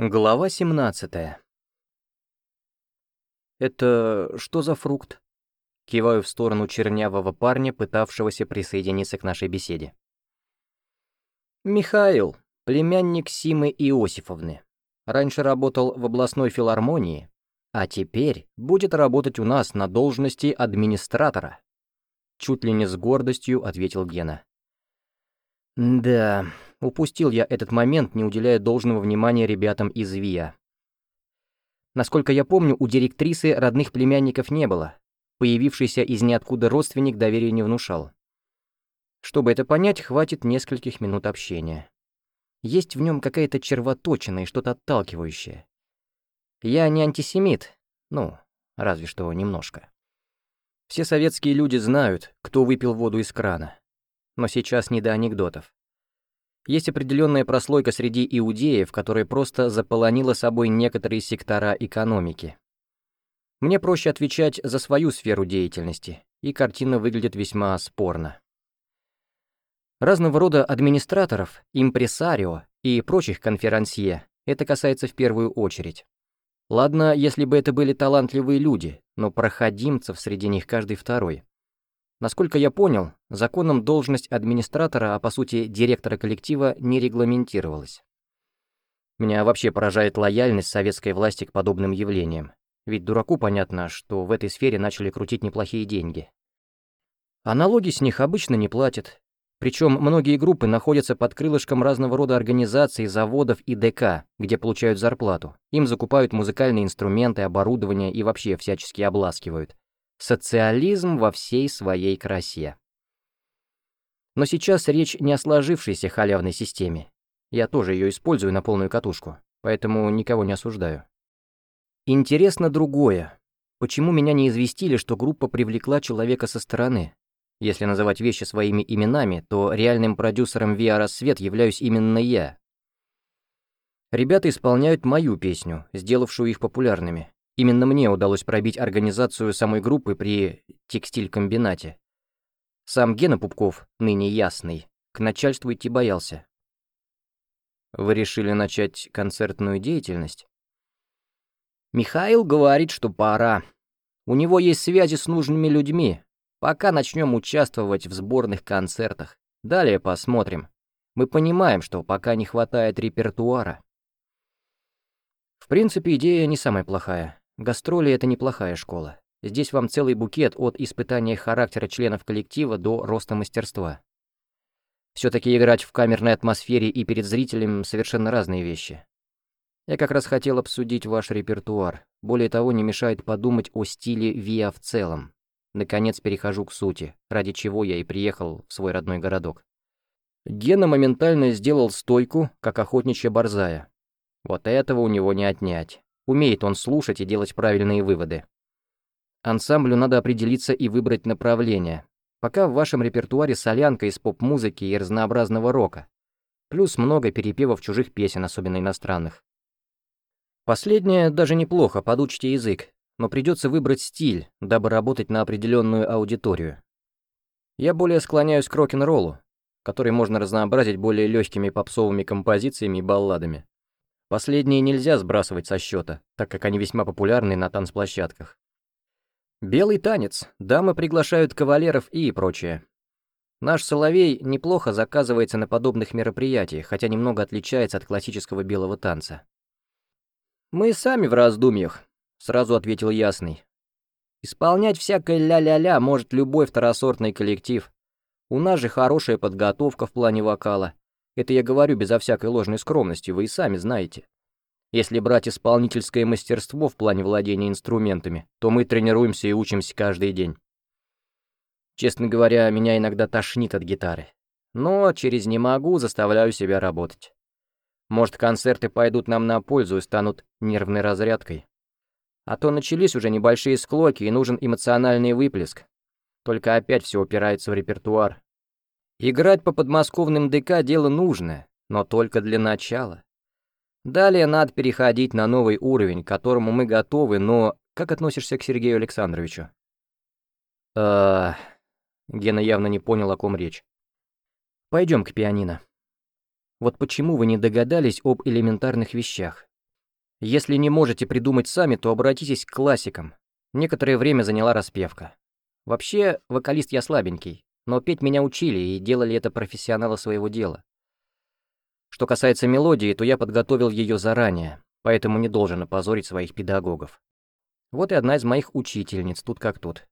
Глава 17 «Это что за фрукт?» Киваю в сторону чернявого парня, пытавшегося присоединиться к нашей беседе. «Михаил, племянник Симы Иосифовны. Раньше работал в областной филармонии, а теперь будет работать у нас на должности администратора». Чуть ли не с гордостью ответил Гена. «Да, упустил я этот момент, не уделяя должного внимания ребятам из ВИА. Насколько я помню, у директрисы родных племянников не было. Появившийся из ниоткуда родственник доверия не внушал. Чтобы это понять, хватит нескольких минут общения. Есть в нем какая-то червоточина и что-то отталкивающее. Я не антисемит, ну, разве что немножко. Все советские люди знают, кто выпил воду из крана. Но сейчас не до анекдотов. Есть определенная прослойка среди иудеев, которая просто заполонила собой некоторые сектора экономики. Мне проще отвечать за свою сферу деятельности, и картина выглядит весьма спорно. Разного рода администраторов, импресарио и прочих конферансье это касается в первую очередь. Ладно, если бы это были талантливые люди, но проходимцев среди них каждый второй. Насколько я понял, законом должность администратора, а по сути директора коллектива, не регламентировалась. Меня вообще поражает лояльность советской власти к подобным явлениям. Ведь дураку понятно, что в этой сфере начали крутить неплохие деньги. А налоги с них обычно не платят. Причем многие группы находятся под крылышком разного рода организаций, заводов и ДК, где получают зарплату. Им закупают музыкальные инструменты, оборудование и вообще всячески обласкивают. Социализм во всей своей красе. Но сейчас речь не о сложившейся халявной системе. Я тоже ее использую на полную катушку, поэтому никого не осуждаю. Интересно другое. Почему меня не известили, что группа привлекла человека со стороны? Если называть вещи своими именами, то реальным продюсером VR Рассвет являюсь именно я. Ребята исполняют мою песню, сделавшую их популярными. Именно мне удалось пробить организацию самой группы при текстиль-комбинате. Сам Гена Пупков, ныне ясный, к начальству идти боялся. Вы решили начать концертную деятельность? Михаил говорит, что пора. У него есть связи с нужными людьми. Пока начнем участвовать в сборных концертах. Далее посмотрим. Мы понимаем, что пока не хватает репертуара. В принципе, идея не самая плохая. Гастроли — это неплохая школа. Здесь вам целый букет от испытания характера членов коллектива до роста мастерства. Все-таки играть в камерной атмосфере и перед зрителем совершенно разные вещи. Я как раз хотел обсудить ваш репертуар. Более того, не мешает подумать о стиле ВИА в целом. Наконец перехожу к сути, ради чего я и приехал в свой родной городок. Гена моментально сделал стойку, как охотничья борзая. Вот этого у него не отнять. Умеет он слушать и делать правильные выводы. Ансамблю надо определиться и выбрать направление. Пока в вашем репертуаре солянка из поп-музыки и разнообразного рока. Плюс много перепевов чужих песен, особенно иностранных. Последнее даже неплохо, подучите язык, но придется выбрать стиль, дабы работать на определенную аудиторию. Я более склоняюсь к рок-н-роллу, который можно разнообразить более легкими попсовыми композициями и балладами. Последние нельзя сбрасывать со счета, так как они весьма популярны на танцплощадках. Белый танец, дамы приглашают кавалеров и прочее. Наш Соловей неплохо заказывается на подобных мероприятиях, хотя немного отличается от классического белого танца. «Мы сами в раздумьях», — сразу ответил Ясный. «Исполнять всякое ля-ля-ля может любой второсортный коллектив. У нас же хорошая подготовка в плане вокала. Это я говорю безо всякой ложной скромности, вы и сами знаете. Если брать исполнительское мастерство в плане владения инструментами, то мы тренируемся и учимся каждый день. Честно говоря, меня иногда тошнит от гитары. Но через «не могу» заставляю себя работать. Может, концерты пойдут нам на пользу и станут нервной разрядкой. А то начались уже небольшие склоки и нужен эмоциональный выплеск. Только опять все упирается в репертуар. Играть по подмосковным ДК дело нужное, но только для начала. Далее надо переходить на новый уровень, к которому мы готовы, но как относишься к Сергею Александровичу? э Гена явно не понял, о ком речь. Пойдем к пианино. Вот почему вы не догадались об элементарных вещах? Если не можете придумать сами, то обратитесь к классикам. Некоторое время заняла распевка. Вообще, вокалист я слабенький, но петь меня учили и делали это профессионалы своего дела. Что касается мелодии, то я подготовил ее заранее, поэтому не должен опозорить своих педагогов. Вот и одна из моих учительниц, тут как тут.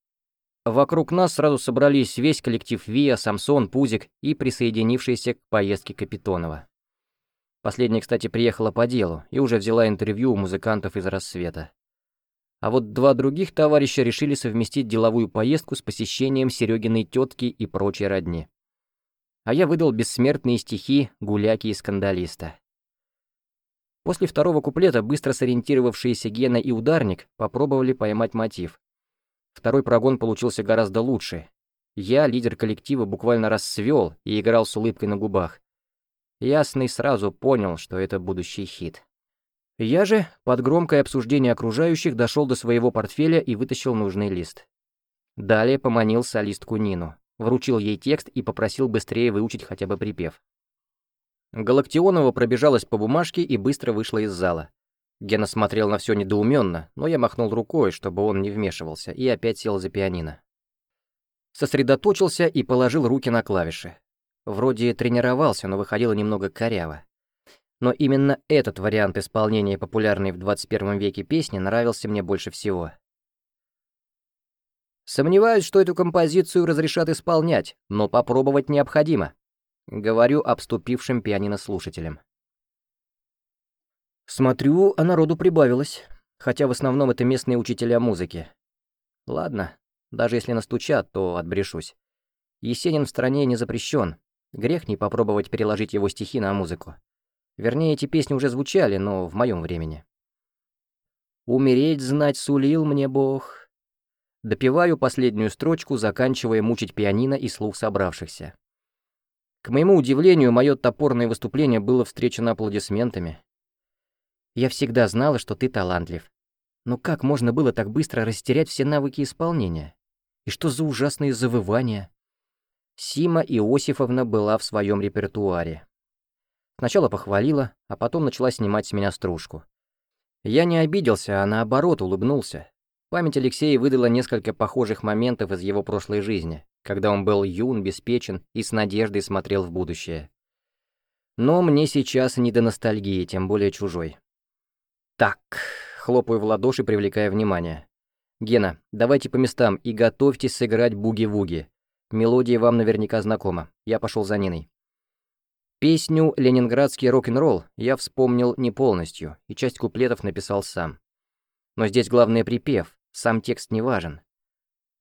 Вокруг нас сразу собрались весь коллектив Виа, Самсон, Пузик и присоединившиеся к поездке Капитонова. Последняя, кстати, приехала по делу и уже взяла интервью у музыкантов из «Рассвета». А вот два других товарища решили совместить деловую поездку с посещением Серегиной тетки и прочей родни. А я выдал бессмертные стихи гуляки и скандалиста. После второго куплета быстро сориентировавшиеся Гена и Ударник попробовали поймать мотив. Второй прогон получился гораздо лучше. Я, лидер коллектива, буквально расцвел и играл с улыбкой на губах. Ясный сразу понял, что это будущий хит. Я же, под громкое обсуждение окружающих, дошел до своего портфеля и вытащил нужный лист. Далее поманил солистку Нину, вручил ей текст и попросил быстрее выучить хотя бы припев. Галактионова пробежалась по бумажке и быстро вышла из зала. Гена смотрел на все недоуменно, но я махнул рукой, чтобы он не вмешивался, и опять сел за пианино. Сосредоточился и положил руки на клавиши. Вроде тренировался, но выходило немного коряво. Но именно этот вариант исполнения популярной в 21 веке песни нравился мне больше всего. Сомневаюсь, что эту композицию разрешат исполнять, но попробовать необходимо. Говорю обступившим пианино-слушателям. Смотрю, а народу прибавилось, хотя в основном это местные учителя музыки. Ладно, даже если настучат, то отбрешусь. Есенин в стране не запрещен. Грех не попробовать переложить его стихи на музыку. Вернее, эти песни уже звучали, но в моем времени. «Умереть знать сулил мне Бог». Допиваю последнюю строчку, заканчивая мучить пианино и слух собравшихся. К моему удивлению, мое топорное выступление было встречено аплодисментами. Я всегда знала, что ты талантлив. Но как можно было так быстро растерять все навыки исполнения? И что за ужасные завывания? Сима Иосифовна была в своем репертуаре. Сначала похвалила, а потом начала снимать с меня стружку. Я не обиделся, а наоборот улыбнулся. Память Алексея выдала несколько похожих моментов из его прошлой жизни, когда он был юн, беспечен и с надеждой смотрел в будущее. Но мне сейчас не до ностальгии, тем более чужой. Так, хлопаю в ладоши, привлекая внимание. Гена, давайте по местам и готовьтесь сыграть буги-вуги. Мелодия вам наверняка знакома. Я пошел за Ниной. Песню «Ленинградский рок-н-ролл» я вспомнил не полностью, и часть куплетов написал сам. Но здесь главный припев, сам текст не важен.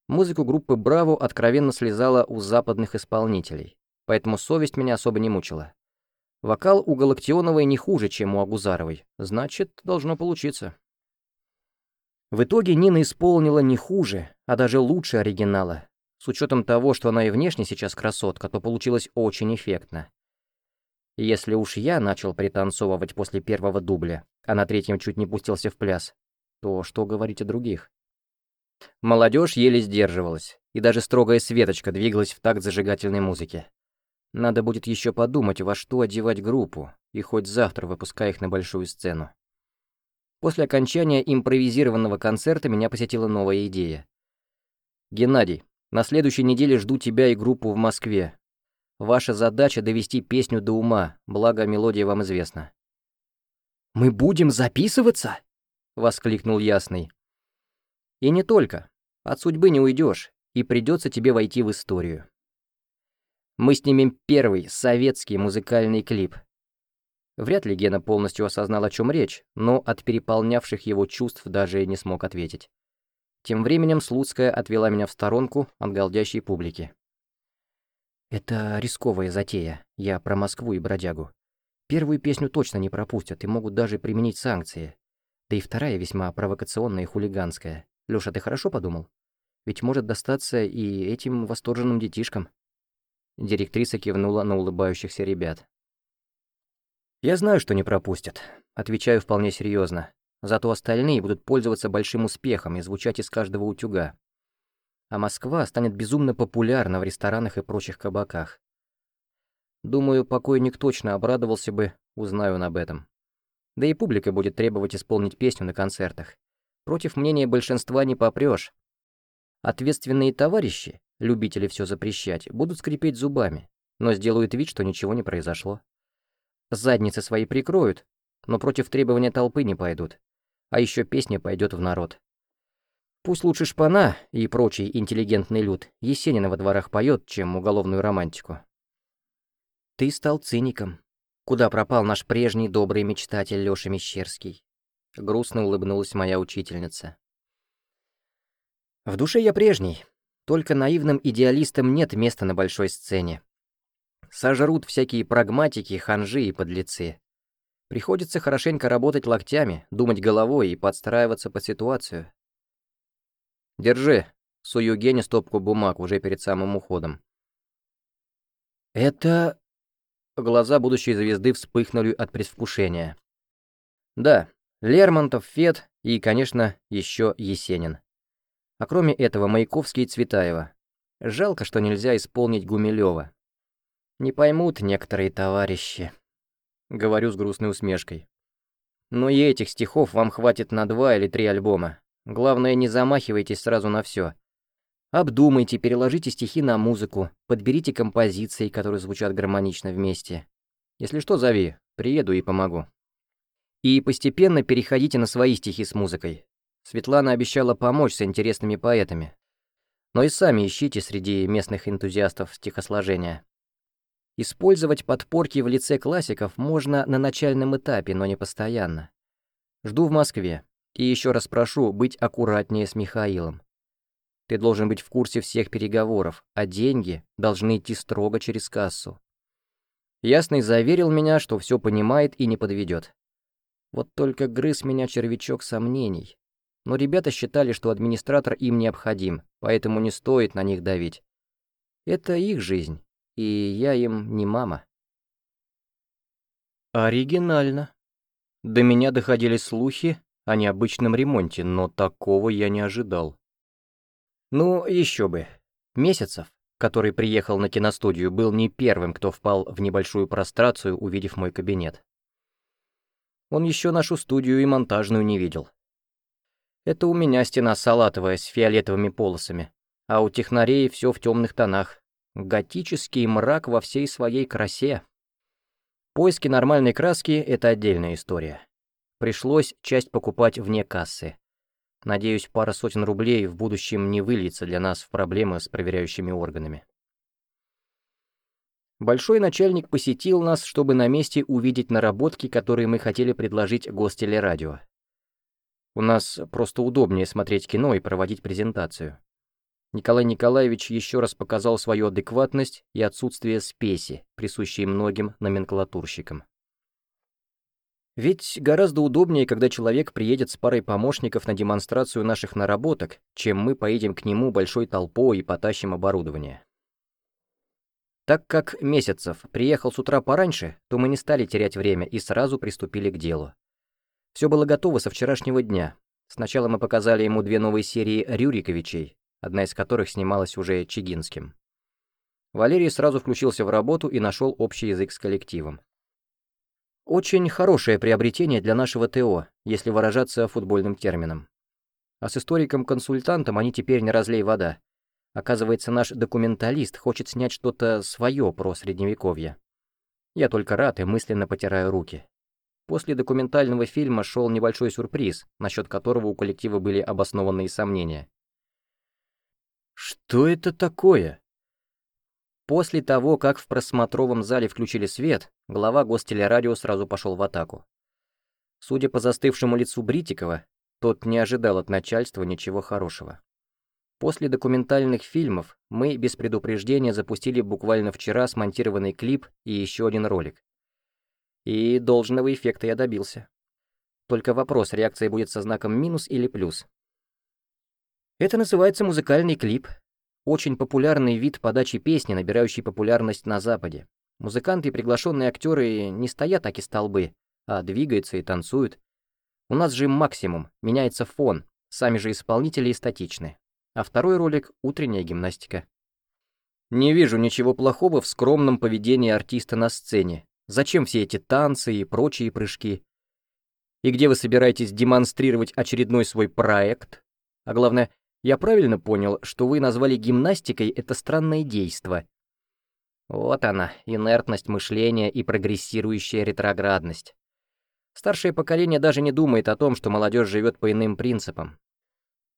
Музыку группы «Браво» откровенно слезала у западных исполнителей, поэтому совесть меня особо не мучила. Вокал у Галактионовой не хуже, чем у Агузаровой, значит, должно получиться. В итоге Нина исполнила не хуже, а даже лучше оригинала. С учетом того, что она и внешне сейчас красотка, то получилось очень эффектно. Если уж я начал пританцовывать после первого дубля, а на третьем чуть не пустился в пляс, то что говорить о других? Молодежь еле сдерживалась, и даже строгая Светочка двигалась в такт зажигательной музыки. Надо будет еще подумать, во что одевать группу, и хоть завтра выпуская их на большую сцену. После окончания импровизированного концерта меня посетила новая идея. «Геннадий, на следующей неделе жду тебя и группу в Москве. Ваша задача — довести песню до ума, благо мелодия вам известна». «Мы будем записываться?» — воскликнул Ясный. «И не только. От судьбы не уйдешь, и придется тебе войти в историю. Мы снимем первый советский музыкальный клип. Вряд ли Гена полностью осознал, о чем речь, но от переполнявших его чувств даже не смог ответить. Тем временем Слуцкая отвела меня в сторонку от галдящей публики. Это рисковая затея. Я про Москву и бродягу. Первую песню точно не пропустят и могут даже применить санкции. Да и вторая весьма провокационная и хулиганская. Лёша, ты хорошо подумал? Ведь может достаться и этим восторженным детишкам. Директриса кивнула на улыбающихся ребят. «Я знаю, что не пропустят», — отвечаю вполне серьезно. Зато остальные будут пользоваться большим успехом и звучать из каждого утюга а Москва станет безумно популярна в ресторанах и прочих кабаках. Думаю, покойник точно обрадовался бы, узнаю он об этом. Да и публика будет требовать исполнить песню на концертах. Против мнения большинства не попрёшь. Ответственные товарищи, любители все запрещать, будут скрипеть зубами, но сделают вид, что ничего не произошло. Задницы свои прикроют, но против требования толпы не пойдут. А еще песня пойдет в народ. Пусть лучше шпана и прочий интеллигентный люд Есенина во дворах поет, чем уголовную романтику. Ты стал циником. Куда пропал наш прежний добрый мечтатель Лёша Мещерский? Грустно улыбнулась моя учительница. В душе я прежний, только наивным идеалистам нет места на большой сцене. Сожрут всякие прагматики, ханжи и подлецы. Приходится хорошенько работать локтями, думать головой и подстраиваться под ситуацию. «Держи», — сую Гене стопку бумаг уже перед самым уходом. «Это...» Глаза будущей звезды вспыхнули от предвкушения. «Да, Лермонтов, Фет и, конечно, еще Есенин. А кроме этого Маяковский и Цветаева. Жалко, что нельзя исполнить Гумилева. Не поймут некоторые товарищи. Говорю с грустной усмешкой. Но и этих стихов вам хватит на два или три альбома. Главное, не замахивайтесь сразу на все. Обдумайте, переложите стихи на музыку, подберите композиции, которые звучат гармонично вместе. Если что, зови, приеду и помогу. И постепенно переходите на свои стихи с музыкой. Светлана обещала помочь с интересными поэтами. Но и сами ищите среди местных энтузиастов стихосложения. Использовать подпорки в лице классиков можно на начальном этапе, но не постоянно. Жду в Москве. И еще раз прошу быть аккуратнее с Михаилом. Ты должен быть в курсе всех переговоров, а деньги должны идти строго через кассу. Ясный заверил меня, что все понимает и не подведет. Вот только грыз меня червячок сомнений но ребята считали, что администратор им необходим, поэтому не стоит на них давить. Это их жизнь, и я им не мама. Оригинально. До меня доходили слухи о необычном ремонте, но такого я не ожидал. Ну, еще бы. Месяцев, который приехал на киностудию, был не первым, кто впал в небольшую прострацию, увидев мой кабинет. Он еще нашу студию и монтажную не видел. Это у меня стена салатовая с фиолетовыми полосами, а у технарей все в темных тонах. Готический мрак во всей своей красе. Поиски нормальной краски — это отдельная история. Пришлось часть покупать вне кассы. Надеюсь, пара сотен рублей в будущем не выльется для нас в проблемы с проверяющими органами. Большой начальник посетил нас, чтобы на месте увидеть наработки, которые мы хотели предложить гостелерадио. У нас просто удобнее смотреть кино и проводить презентацию. Николай Николаевич еще раз показал свою адекватность и отсутствие спеси, присущие многим номенклатурщикам. Ведь гораздо удобнее, когда человек приедет с парой помощников на демонстрацию наших наработок, чем мы поедем к нему большой толпой и потащим оборудование. Так как Месяцев приехал с утра пораньше, то мы не стали терять время и сразу приступили к делу. Все было готово со вчерашнего дня. Сначала мы показали ему две новые серии Рюриковичей, одна из которых снималась уже Чигинским. Валерий сразу включился в работу и нашел общий язык с коллективом. Очень хорошее приобретение для нашего ТО, если выражаться футбольным термином. А с историком-консультантом они теперь не разлей вода. Оказывается, наш документалист хочет снять что-то свое про Средневековье. Я только рад и мысленно потираю руки. После документального фильма шел небольшой сюрприз, насчет которого у коллектива были обоснованные сомнения. «Что это такое?» После того, как в просмотровом зале включили свет, глава гостелерадио сразу пошел в атаку. Судя по застывшему лицу Бритикова, тот не ожидал от начальства ничего хорошего. После документальных фильмов мы без предупреждения запустили буквально вчера смонтированный клип и еще один ролик. И должного эффекта я добился. Только вопрос, реакция будет со знаком минус или плюс. Это называется музыкальный клип. Очень популярный вид подачи песни, набирающий популярность на Западе. Музыканты и приглашенные актеры не стоят так и столбы, а двигаются и танцуют. У нас же максимум, меняется фон, сами же исполнители статичны. А второй ролик — утренняя гимнастика. Не вижу ничего плохого в скромном поведении артиста на сцене, Зачем все эти танцы и прочие прыжки? И где вы собираетесь демонстрировать очередной свой проект? А главное, я правильно понял, что вы назвали гимнастикой это странное действо? Вот она, инертность мышления и прогрессирующая ретроградность. Старшее поколение даже не думает о том, что молодежь живет по иным принципам.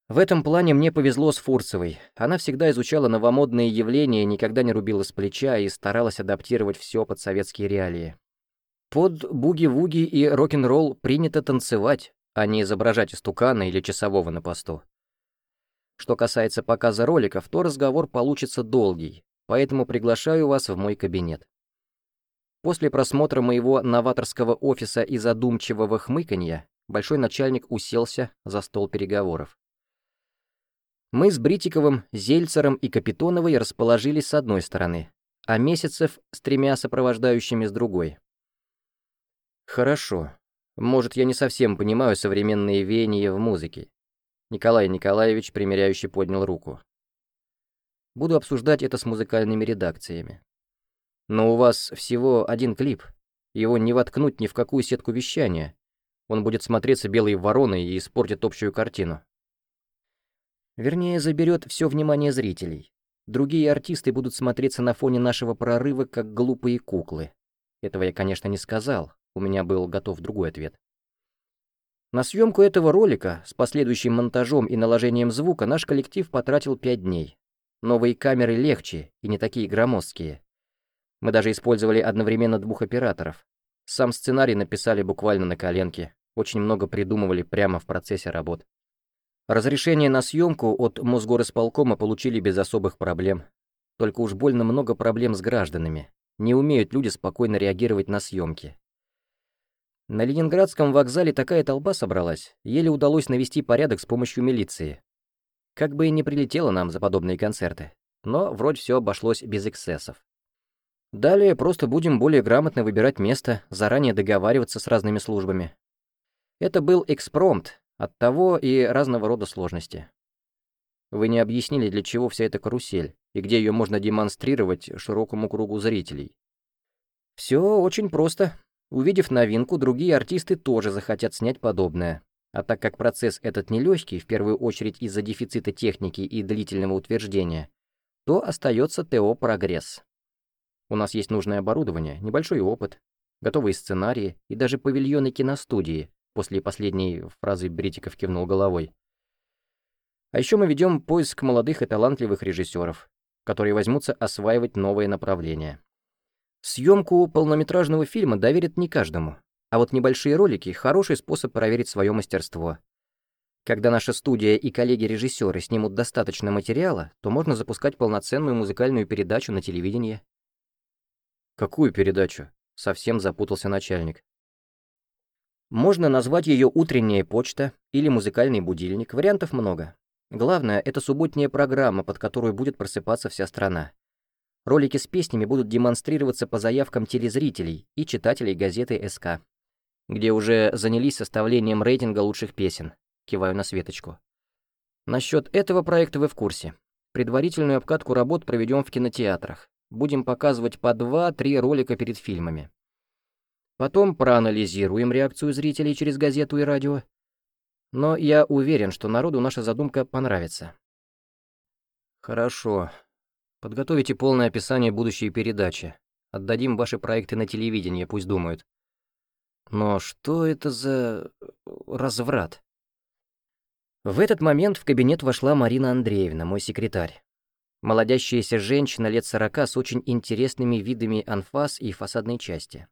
В этом плане мне повезло с Фурцевой. Она всегда изучала новомодные явления, никогда не рубила с плеча и старалась адаптировать все под советские реалии. Под буги-вуги и рок-н-ролл принято танцевать, а не изображать истукана или часового на посту. Что касается показа роликов, то разговор получится долгий, поэтому приглашаю вас в мой кабинет. После просмотра моего новаторского офиса и задумчивого хмыканья, большой начальник уселся за стол переговоров. Мы с Бритиковым, Зельцером и Капитоновой расположились с одной стороны, а Месяцев с тремя сопровождающими с другой. Хорошо. Может, я не совсем понимаю современные веяния в музыке. Николай Николаевич, примеряющий, поднял руку. Буду обсуждать это с музыкальными редакциями. Но у вас всего один клип. Его не воткнуть ни в какую сетку вещания. Он будет смотреться белой вороной и испортит общую картину. Вернее, заберет все внимание зрителей. Другие артисты будут смотреться на фоне нашего прорыва, как глупые куклы. Этого я, конечно, не сказал, у меня был готов другой ответ. На съемку этого ролика с последующим монтажом и наложением звука наш коллектив потратил пять дней. Новые камеры легче и не такие громоздкие. Мы даже использовали одновременно двух операторов. Сам сценарий написали буквально на коленке, очень много придумывали прямо в процессе работ. Разрешение на съемку от Мосгорисполкома получили без особых проблем. Только уж больно много проблем с гражданами. Не умеют люди спокойно реагировать на съемки. На Ленинградском вокзале такая толпа собралась, еле удалось навести порядок с помощью милиции. Как бы и не прилетело нам за подобные концерты, но вроде все обошлось без эксцессов. Далее просто будем более грамотно выбирать место, заранее договариваться с разными службами. Это был экспромт, Оттого и разного рода сложности. Вы не объяснили, для чего вся эта карусель, и где ее можно демонстрировать широкому кругу зрителей. Все очень просто. Увидев новинку, другие артисты тоже захотят снять подобное. А так как процесс этот нелегкий, в первую очередь из-за дефицита техники и длительного утверждения, то остается ТО «Прогресс». У нас есть нужное оборудование, небольшой опыт, готовые сценарии и даже павильоны киностудии, После последней фразы Бритиков кивнул головой. А еще мы ведем поиск молодых и талантливых режиссеров, которые возьмутся осваивать новые направления. Съемку полнометражного фильма доверят не каждому, а вот небольшие ролики — хороший способ проверить свое мастерство. Когда наша студия и коллеги-режиссеры снимут достаточно материала, то можно запускать полноценную музыкальную передачу на телевидении. «Какую передачу?» — совсем запутался начальник. Можно назвать ее «Утренняя почта» или «Музыкальный будильник», вариантов много. Главное, это субботняя программа, под которую будет просыпаться вся страна. Ролики с песнями будут демонстрироваться по заявкам телезрителей и читателей газеты «СК», где уже занялись составлением рейтинга лучших песен. Киваю на Светочку. Насчет этого проекта вы в курсе. Предварительную обкатку работ проведем в кинотеатрах. Будем показывать по два-три ролика перед фильмами. Потом проанализируем реакцию зрителей через газету и радио. Но я уверен, что народу наша задумка понравится. Хорошо. Подготовите полное описание будущей передачи. Отдадим ваши проекты на телевидение, пусть думают. Но что это за разврат? В этот момент в кабинет вошла Марина Андреевна, мой секретарь. Молодящаяся женщина лет сорока с очень интересными видами анфас и фасадной части.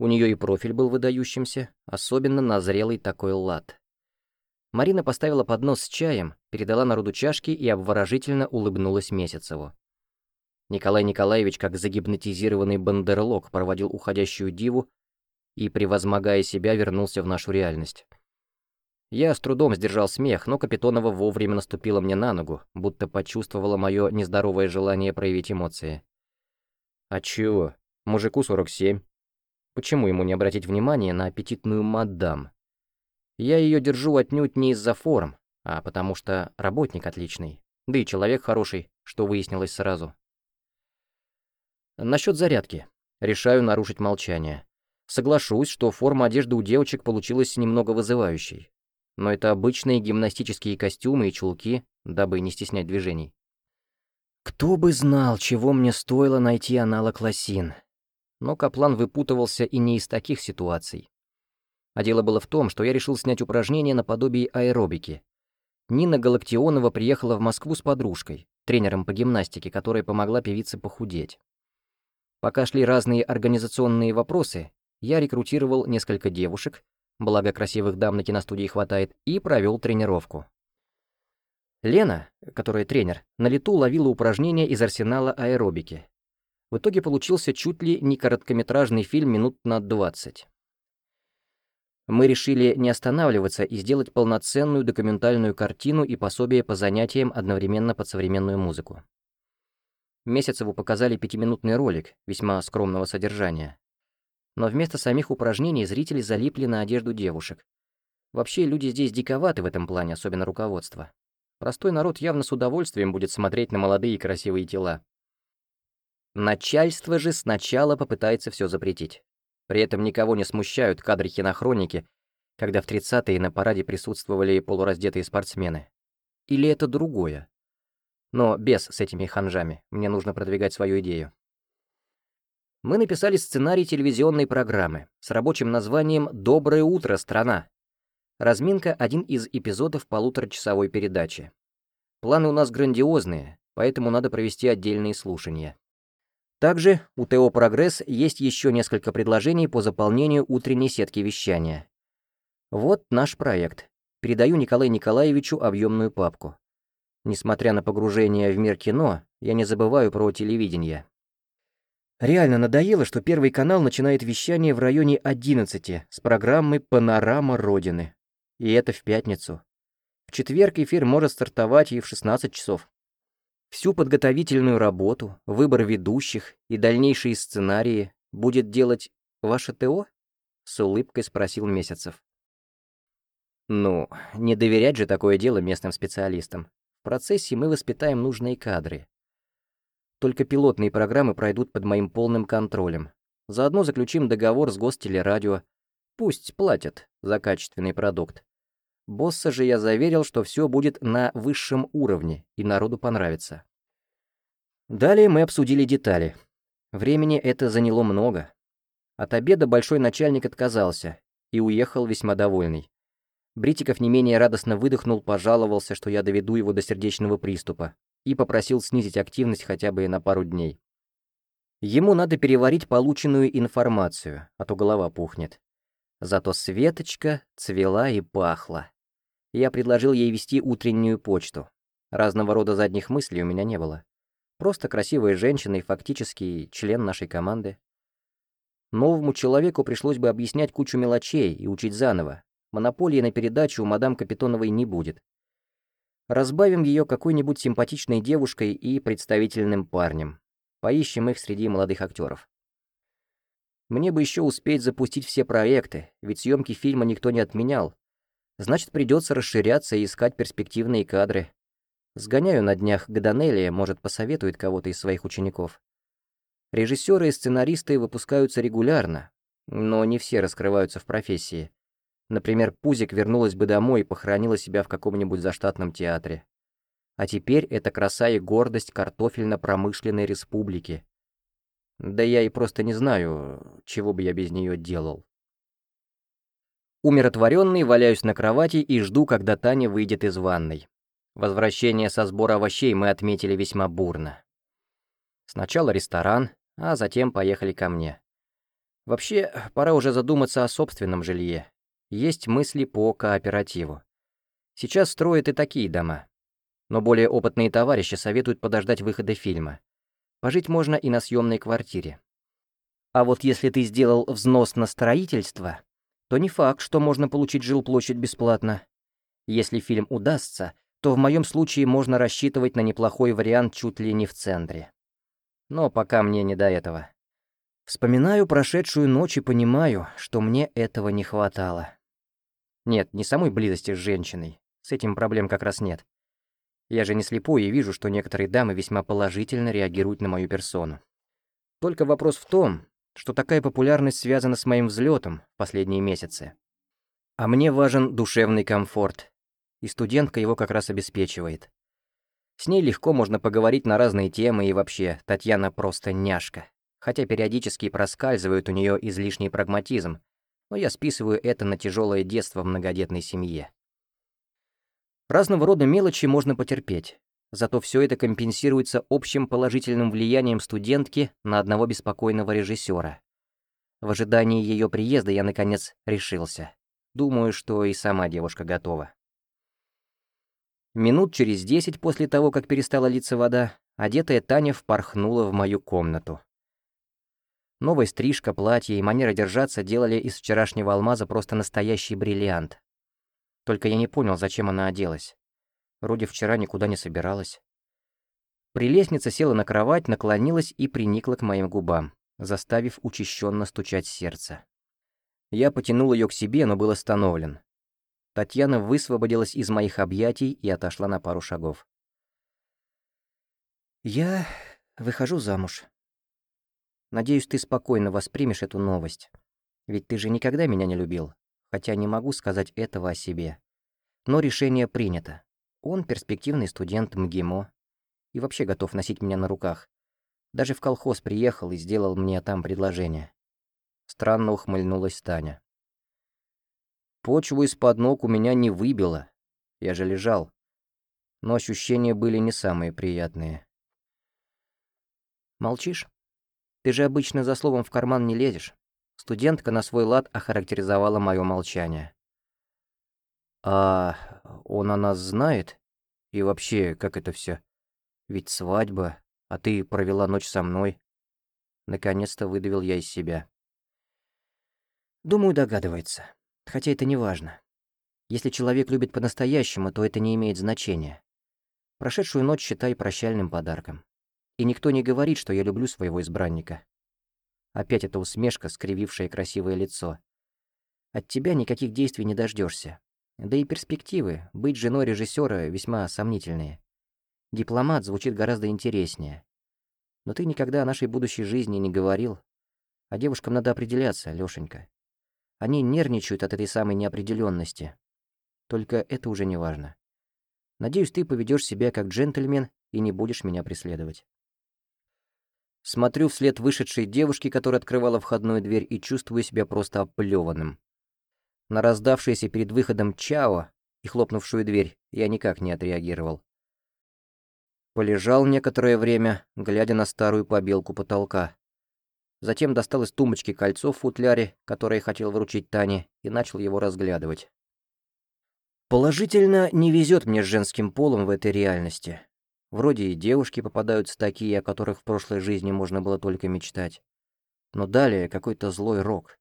У нее и профиль был выдающимся, особенно назрелый такой лад. Марина поставила поднос с чаем, передала народу чашки и обворожительно улыбнулась Месяцеву. Николай Николаевич, как загипнотизированный бандерлог, проводил уходящую диву и, превозмогая себя, вернулся в нашу реальность. Я с трудом сдержал смех, но Капитонова вовремя наступила мне на ногу, будто почувствовала мое нездоровое желание проявить эмоции. «А чего? Мужику 47, Почему ему не обратить внимания на аппетитную мадам? Я ее держу отнюдь не из-за форм, а потому что работник отличный, да и человек хороший, что выяснилось сразу. Насчет зарядки. Решаю нарушить молчание. Соглашусь, что форма одежды у девочек получилась немного вызывающей. Но это обычные гимнастические костюмы и чулки, дабы не стеснять движений. Кто бы знал, чего мне стоило найти аналог лосин. Но Каплан выпутывался и не из таких ситуаций. А дело было в том, что я решил снять упражнение наподобие аэробики. Нина Галактионова приехала в Москву с подружкой, тренером по гимнастике, которая помогла певице похудеть. Пока шли разные организационные вопросы, я рекрутировал несколько девушек, благо красивых дам на киностудии хватает, и провел тренировку. Лена, которая тренер, на лету ловила упражнения из арсенала аэробики. В итоге получился чуть ли не короткометражный фильм минут на 20. Мы решили не останавливаться и сделать полноценную документальную картину и пособие по занятиям одновременно под современную музыку. Месяцеву показали пятиминутный ролик, весьма скромного содержания, но вместо самих упражнений зрители залипли на одежду девушек. Вообще, люди здесь диковаты в этом плане, особенно руководство. Простой народ явно с удовольствием будет смотреть на молодые и красивые тела. Начальство же сначала попытается все запретить. При этом никого не смущают кадры кинохроники, когда в 30-е на параде присутствовали полураздетые спортсмены. Или это другое? Но без с этими ханжами, мне нужно продвигать свою идею мы написали сценарий телевизионной программы с рабочим названием «Доброе утро, страна». Разминка — один из эпизодов полуторачасовой передачи. Планы у нас грандиозные, поэтому надо провести отдельные слушания. Также у ТО «Прогресс» есть еще несколько предложений по заполнению утренней сетки вещания. Вот наш проект. Передаю Николаю Николаевичу объемную папку. Несмотря на погружение в мир кино, я не забываю про телевидение. Реально надоело, что Первый канал начинает вещание в районе 11 с программы «Панорама Родины». И это в пятницу. В четверг эфир может стартовать и в 16 часов. Всю подготовительную работу, выбор ведущих и дальнейшие сценарии будет делать ваше ТО? С улыбкой спросил Месяцев. Ну, не доверять же такое дело местным специалистам. В процессе мы воспитаем нужные кадры, только пилотные программы пройдут под моим полным контролем. Заодно заключим договор с Гостелерадио. Пусть платят за качественный продукт. Босса же я заверил, что все будет на высшем уровне и народу понравится. Далее мы обсудили детали. Времени это заняло много. От обеда большой начальник отказался и уехал весьма довольный. Бритиков не менее радостно выдохнул, пожаловался, что я доведу его до сердечного приступа, и попросил снизить активность хотя бы на пару дней. Ему надо переварить полученную информацию, а то голова пухнет. Зато Светочка цвела и пахла. Я предложил ей вести утреннюю почту. Разного рода задних мыслей у меня не было. Просто красивая женщина и фактически член нашей команды. Новому человеку пришлось бы объяснять кучу мелочей и учить заново. Монополии на передачу у мадам Капитоновой не будет. Разбавим ее какой-нибудь симпатичной девушкой и представительным парнем. Поищем их среди молодых актеров. Мне бы еще успеть запустить все проекты, ведь съемки фильма никто не отменял. Значит, придется расширяться и искать перспективные кадры. Сгоняю на днях к Данелии, может, посоветует кого-то из своих учеников. Режиссеры и сценаристы выпускаются регулярно, но не все раскрываются в профессии. Например, Пузик вернулась бы домой и похоронила себя в каком-нибудь заштатном театре. А теперь это краса и гордость картофельно-промышленной республики. Да я и просто не знаю, чего бы я без нее делал. Умиротворенный валяюсь на кровати и жду, когда Таня выйдет из ванной. Возвращение со сбора овощей мы отметили весьма бурно. Сначала ресторан, а затем поехали ко мне. Вообще, пора уже задуматься о собственном жилье. Есть мысли по кооперативу. Сейчас строят и такие дома. Но более опытные товарищи советуют подождать выхода фильма. Пожить можно и на съемной квартире. А вот если ты сделал взнос на строительство, то не факт, что можно получить жилплощадь бесплатно. Если фильм удастся, то в моем случае можно рассчитывать на неплохой вариант чуть ли не в центре. Но пока мне не до этого. Вспоминаю прошедшую ночь и понимаю, что мне этого не хватало. Нет, не самой близости с женщиной. С этим проблем как раз нет. Я же не слепой и вижу, что некоторые дамы весьма положительно реагируют на мою персону. Только вопрос в том, что такая популярность связана с моим взлетом в последние месяцы. А мне важен душевный комфорт, и студентка его как раз обеспечивает. С ней легко можно поговорить на разные темы, и вообще, Татьяна просто няшка. Хотя периодически проскальзывает у нее излишний прагматизм, но я списываю это на тяжелое детство в многодетной семье. Разного рода мелочи можно потерпеть, зато все это компенсируется общим положительным влиянием студентки на одного беспокойного режиссера. В ожидании ее приезда я, наконец, решился. Думаю, что и сама девушка готова. Минут через десять после того, как перестала литься вода, одетая Таня впорхнула в мою комнату. Новая стрижка, платье и манера держаться делали из вчерашнего алмаза просто настоящий бриллиант. Только я не понял, зачем она оделась. Вроде вчера никуда не собиралась. Прелестница села на кровать, наклонилась и приникла к моим губам, заставив учащенно стучать сердце. Я потянул ее к себе, но был остановлен. Татьяна высвободилась из моих объятий и отошла на пару шагов. «Я выхожу замуж», Надеюсь, ты спокойно воспримешь эту новость. Ведь ты же никогда меня не любил, хотя не могу сказать этого о себе. Но решение принято. Он перспективный студент МГИМО и вообще готов носить меня на руках. Даже в колхоз приехал и сделал мне там предложение. Странно ухмыльнулась Таня. Почву из-под ног у меня не выбило. Я же лежал. Но ощущения были не самые приятные. Молчишь? Ты же обычно за словом в карман не лезешь. Студентка на свой лад охарактеризовала мое молчание. А он о нас знает? И вообще, как это все? Ведь свадьба, а ты провела ночь со мной. Наконец-то выдавил я из себя. Думаю, догадывается. Хотя это не важно. Если человек любит по-настоящему, то это не имеет значения. Прошедшую ночь считай прощальным подарком. И никто не говорит, что я люблю своего избранника. Опять эта усмешка, скривившая красивое лицо. От тебя никаких действий не дождешься. Да и перспективы быть женой режиссера весьма сомнительные. Дипломат звучит гораздо интереснее. Но ты никогда о нашей будущей жизни не говорил. А девушкам надо определяться, Лёшенька. Они нервничают от этой самой неопределенности. Только это уже не важно. Надеюсь, ты поведешь себя как джентльмен и не будешь меня преследовать. Смотрю вслед вышедшей девушки, которая открывала входную дверь, и чувствую себя просто оплеванным. На раздавшееся перед выходом «Чао» и хлопнувшую дверь я никак не отреагировал. Полежал некоторое время, глядя на старую побелку потолка. Затем достал из тумбочки кольцо в футляре, которое хотел вручить Тане, и начал его разглядывать. Положительно, не везет мне с женским полом в этой реальности. Вроде и девушки попадаются такие, о которых в прошлой жизни можно было только мечтать. Но далее какой-то злой рок.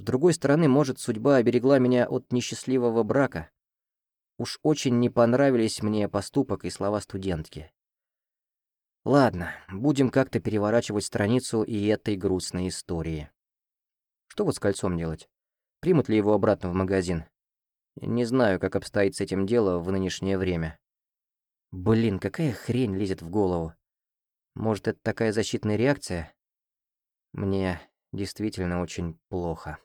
С другой стороны, может, судьба оберегла меня от несчастливого брака. Уж очень не понравились мне поступок и слова студентки. Ладно, будем как-то переворачивать страницу и этой грустной истории. Что вот с кольцом делать? Примут ли его обратно в магазин? Не знаю, как обстоит с этим дело в нынешнее время. Блин, какая хрень лезет в голову. Может, это такая защитная реакция? Мне действительно очень плохо.